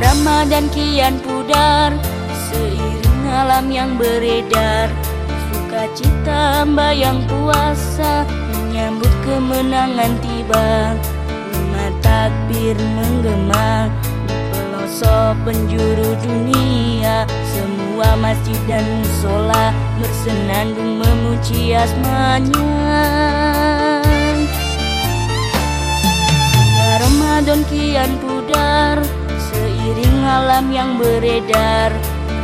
Ramadan kian pudar Seiring alam yang beredar. Sukacita yang puasa Menyambut kemenangan tiba. Rumah takbir menggema Di pelosok penjuru dunia. Semua masjid dan musola Bersenandung memuji asmanya. Ramadan kian pudar Yang beredar.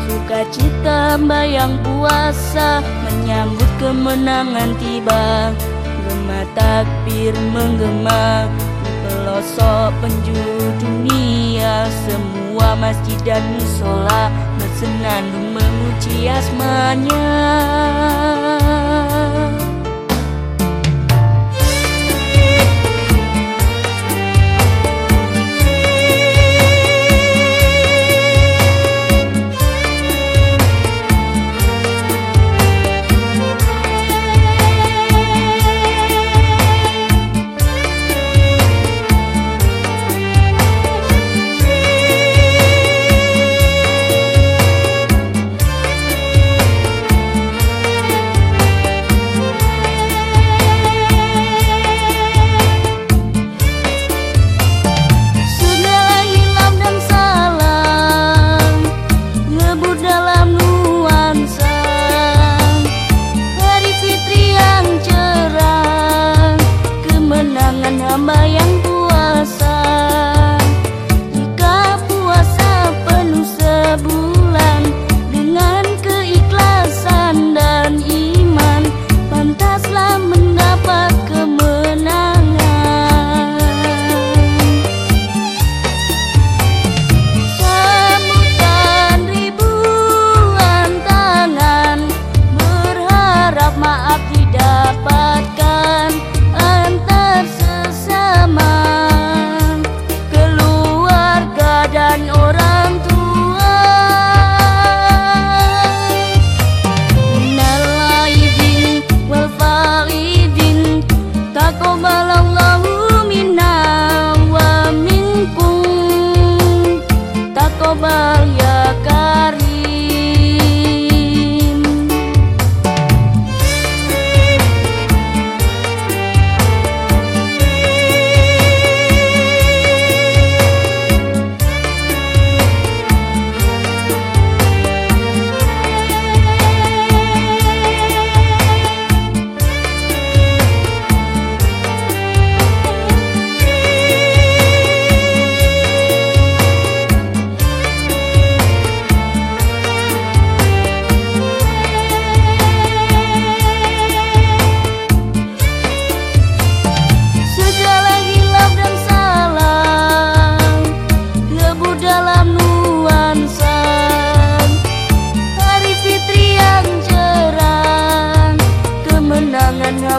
Sukacita yang puasa Menyambut kemenangan tiba. Gema takbir menggema Di pelosok penjuru dunia. Semua masjid dan musola Bersenandung memuji asmanya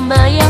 엄마야